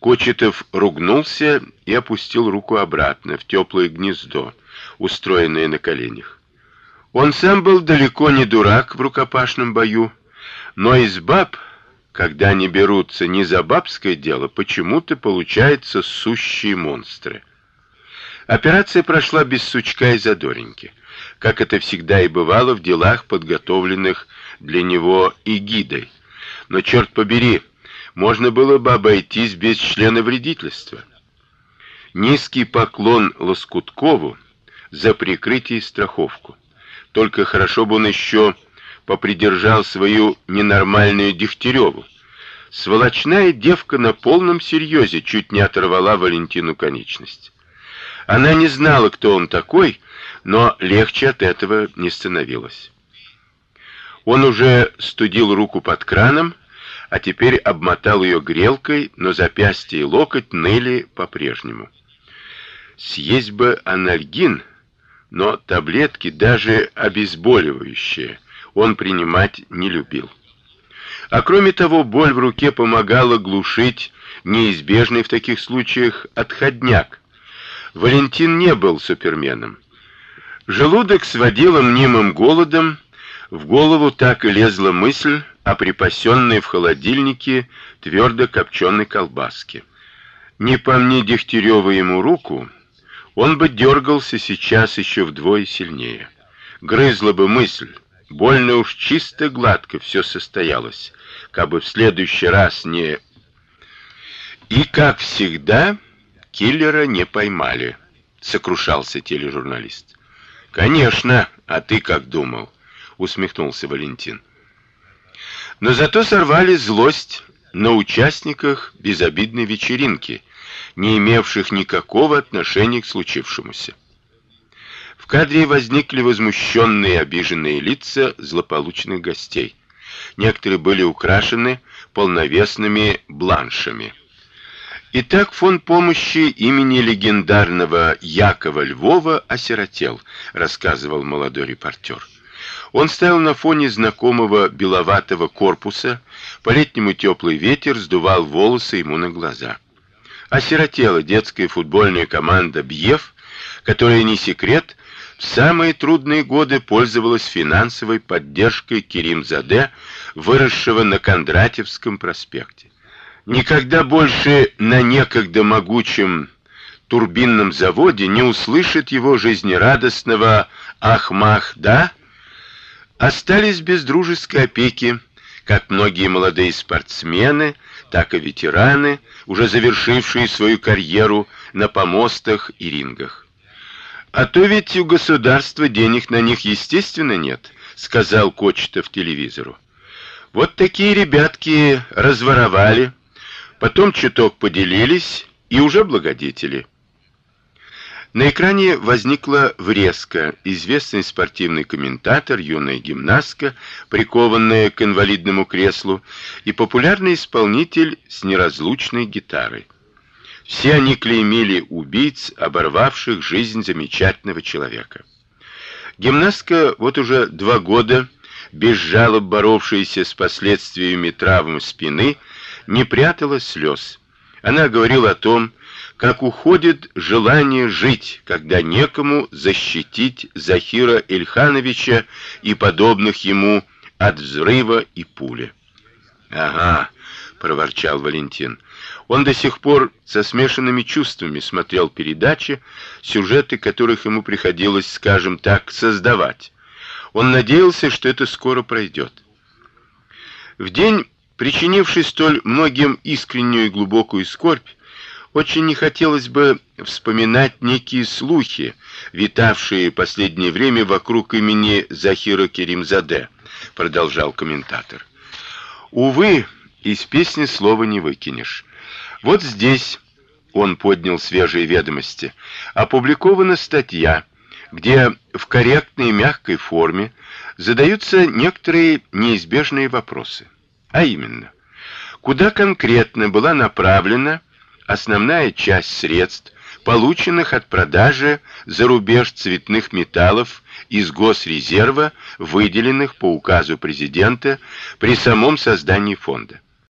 Кочетов ругнулся и опустил руку обратно в теплое гнездо, устроенное на коленях. Он сам был далеко не дурак в рукопашном бою, но из баб, когда они берутся не за бабское дело, почему-то получаются сущие монстры. Операция прошла без сучка и задоринки, как это всегда и бывало в делах, подготовленных для него и гидой. Но черт побери, можно было бы обойтись без члена вредительства. Низкий поклон Лоскуткову за прикрытие и страховку. Только хорошо бы он еще попридержал свою ненормальную Дегтяреву. Сволочная девка на полном серьезе чуть не оторвала Валентину конечность. Она не знала, кто он такой, но легче от этого не становилось. Он уже студил руку под краном, а теперь обмотал ее грелкой, но запястье и локоть ныли по-прежнему. Съесть бы анальгин, но таблетки, даже обезболивающие, он принимать не любил. А кроме того, боль в руке помогала глушить неизбежный в таких случаях отходняк. Валентин не был суперменом. Желудок сводило мнимым голодом, в голову так и лезла мысль о припасенной в холодильнике твердо копченой колбаске. Не помни Дегтярева ему руку, он бы дергался сейчас еще вдвое сильнее. Грызла бы мысль, больно уж чисто гладко все состоялось, как бы в следующий раз не И как всегда, киллера не поймали, сокрушался тележурналист. Конечно, а ты как думал? усмехнулся Валентин. Но зато сорвали злость на участниках безобидной вечеринки, не имевших никакого отношения к случившемуся. В кадре возникли возмущенные, обиженные лица злополучных гостей. Некоторые были украшены полновесными бланшами. Итак, фонд помощи имени легендарного Якова Львова осиротел, рассказывал молодой репортер. Он стоял на фоне знакомого беловатого корпуса, по-летнему теплый ветер сдувал волосы ему на глаза. Осиротела детская футбольная команда Бьев, которая не секрет, в самые трудные годы пользовалась финансовой поддержкой Керимзаде, выросшего на Кондратьевском проспекте. Никогда больше на некогда могучем турбинном заводе не услышит его жизнерадостного ахмах, да? Остались без дружеской опеки, как многие молодые спортсмены, так и ветераны, уже завершившие свою карьеру на помостах и рингах. А то ведь у государства денег на них естественно нет, сказал Кочетов телевизору. Вот такие ребятки разворовали, потом чуток поделились и уже благодетели. На экране возникла врезка. Известный спортивный комментатор, юная гимнастка, прикованная к инвалидному креслу, и популярный исполнитель с неразлучной гитарой. Все они клеймили убийц, оборвавших жизнь замечательного человека. Гимнастка вот уже два года, без жалоб боровшаяся с последствиями травм спины, не прятала слез. Она говорила о том, как уходит желание жить, когда некому защитить Захира Ильхановича и подобных ему от взрыва и пули. Ага, проворчал Валентин. Он до сих пор со смешанными чувствами смотрел передачи, сюжеты которых ему приходилось, скажем так, создавать. Он надеялся, что это скоро пройдет. В день, причинивший столь многим искреннюю и глубокую скорбь, очень не хотелось бы вспоминать некие слухи, витавшие последнее время вокруг имени Захира Керимзаде, продолжал комментатор. Увы, из песни слова не выкинешь. Вот здесь он поднял свежие ведомости. Опубликована статья, где в корректной мягкой форме задаются некоторые неизбежные вопросы. А именно, куда конкретно была направлена основная часть средств, полученных от продажи за рубеж цветных металлов из госрезерва, выделенных по указу президента при самом создании фонда.